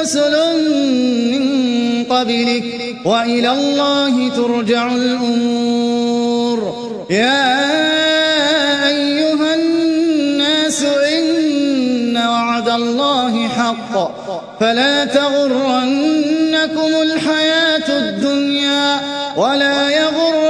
كذبت رسل من قبلك وإلى الله ترجع الأمور. يا أيها الناس إن وعد الله حق. فلا تغرنكم الحياة الدنيا ولا يغرنكم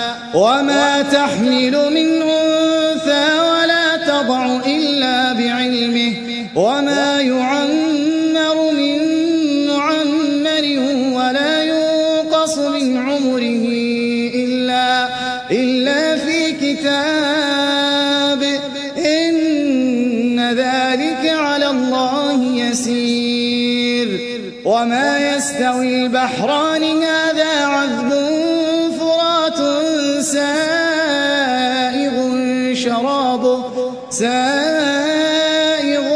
وما تحمل من أنثى ولا تضع إلا بعلمه وما يعمر من معمر ولا ينقص من عمره إلا, إلا في كتاب. إن ذلك على الله يسير. وما يستوي البحران هذا شرابه. سائغ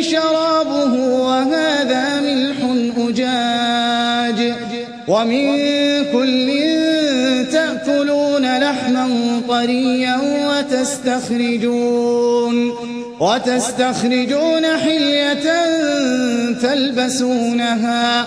شرابه وهذا ملح أجاج. ومن كل تأكلون لحما طريا وتستخرجون. وتستخرجون حلية تلبسونها.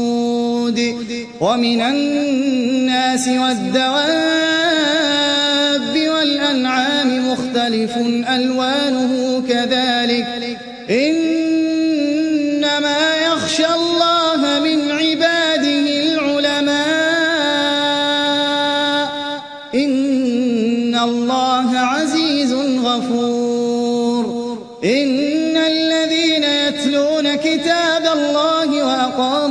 سود ومن الناس والدواب والأنعام مختلف ألوانه كذلك. إنما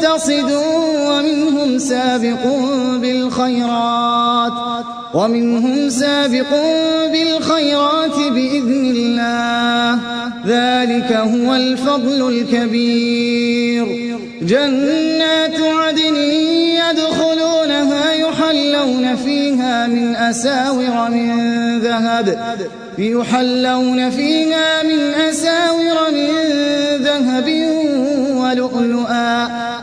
مقتصد ومنهم سابق بالخيرات ومنهم سابق بالخيرات بإذن الله. ذلك هو الفضل الكبير. جنات عدن يدخلونها يحلون فيها من أساور من ذهب يحلون فيها من أساور من ذهب ولؤلؤا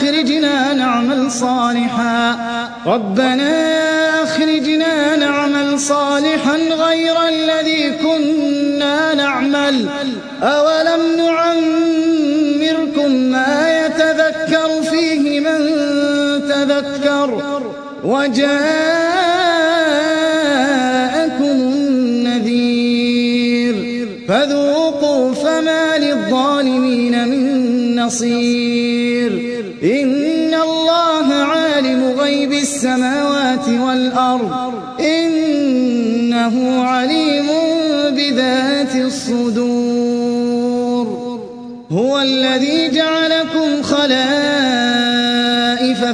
أخرجنا نعمل صالحا. ربنا أخرجنا نعمل صالحا غير الذي كنا نعمل. أولم نعمركم ما يتذكر فيه من تذكر؟ وجاءكم نصير إن الله عالم غيب السماوات والأرض. إنه عليم بذات الصدور. هو الذي جعلكم خلائف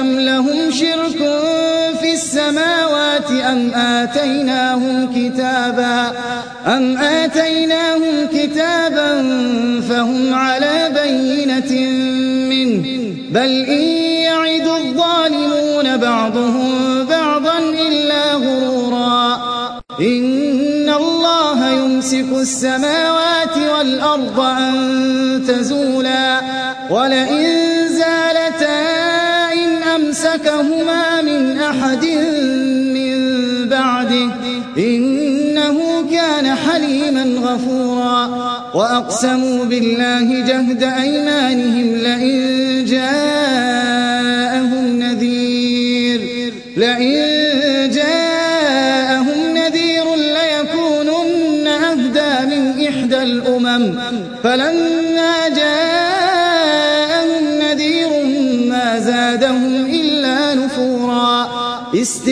أم لهم شرك في السماوات أم آتيناهم كتابا أم آتيناهم كتابا فهم على بينة منه بل إن يعد الظالمون بعضهم بعضا إلا غرورا إن الله يمسك السماوات والأرض أن تزولا ولئن أمسكهما من أحد من بعده إنه كان حليما غفورا. وأقسموا بالله جهد أيمانهم لئن جاءهم